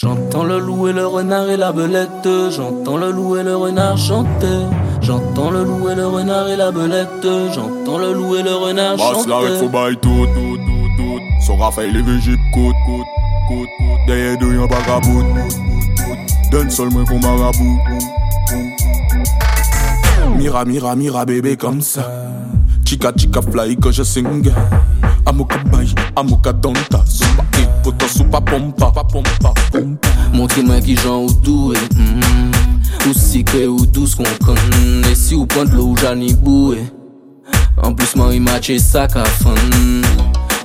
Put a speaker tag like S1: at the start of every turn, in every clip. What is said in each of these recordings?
S1: J'entends le loup et le renard et la belette. J'entends le loup et le renard chanter. J'entends le loup et le renard et la belette. J'entends le loup et le renard chanter.
S2: Basse la faut bail tout, tout, tout, tout. Son Raphaël les végétaux, côte, côte, côte, côte. Derrière deux, pas cabout. Donne seulement qu'on marabout. Mira, mira, mira, bébé comme ça. Chica, chica, fly que je sing. Amoka bay, amoka donta. Soupa pompa, pompa, pompa.
S1: Qui j'en ou doué. Mm. Ou secret ou douce qu'on connaît. Si ou prend de l'eau, j'en ai boué. En plus, moi, il match ça qu'à fun.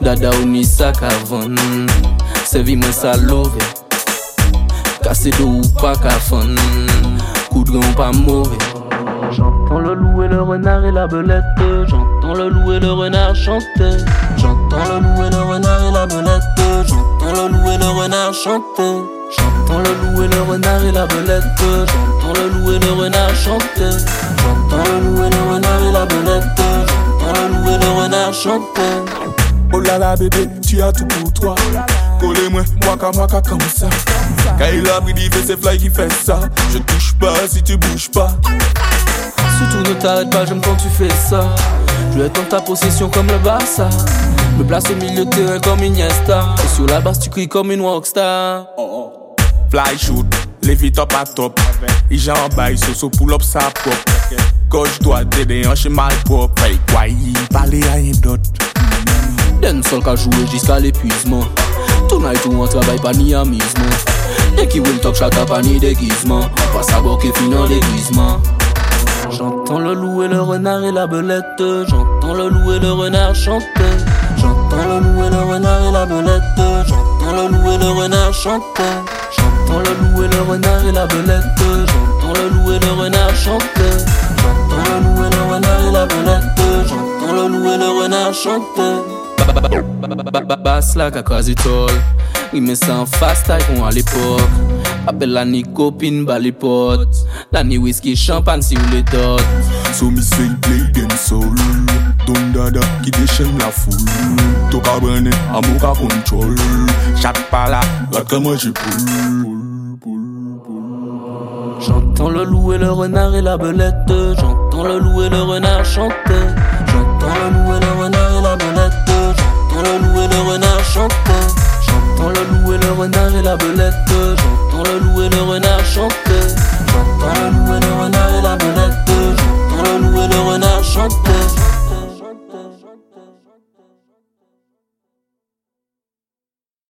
S1: Dada ou ni ça qu'à vendre. Servi moi ça love. Cassé d'eau ou qu'à fun. Coup de grand pas mauvais. J'entends le loup et le renard et la belette. J'entends le loup et le renard chanter. J'entends chanter. J'entends le loup et le renard et la belette. J'entends le loup et le renard chanter. J'entends le loup et le renard et la belette. J'entends le loup et le renard chanter.
S2: Oh là là bébé, tu as tout pour toi. Collez-moi, moi qu'à moi comme ça. Quand il a pris c'est fly qui fait ça. Je touche pas si tu bouges pas.
S1: Surtout ne t'arrête pas, j'aime quand tu fais ça. Je vais être dans ta possession comme le Barça. Me place au milieu de terrain comme Iniesta. Et sur la base, tu cries comme une rockstar.
S2: Fly shoot, les vite top à top. Et j'en baille, so pull up sa propre. Gauche, droite, des hanches mal propre. Hey, quoi, il parle à rien d'autre?
S1: Den sol ka jouer jusqu'à l'épuisement. Tonight ou on travaille pas ni amusement. Dès qui will talk chata pas ni déguisement. On passe à qui finit en déguisement. J'entends le loup et le renard et la belette. J'entends le loup et le renard chanter. J'entends le loup le renard et la belette. J'entends le loup le renard chanter. J'entends le loup le renard et la belette. J'entends le loup le renard chanter. J'entends le loup le renard et la belette. J'entends le loup le renard chanter. Basse la quasi tol Oui mais c'est en fast taille qu'on à l'époque Appelle la ni copine bas les potes La ni whisky champagne si vous les dot
S2: So me say play game soul Don dada qui déchaîne la foule. Toka brene, amour ka contrôle. Chat pas là, comment je poule
S1: J'entends le loup et le renard et la belette. J'entends le loup et le renard chanter. J'entends le loup et le renard et la belette. J'entends le loup et le renard chanter. J'entends le loup et le renard et la belette. J'entends le loup et le renard chanter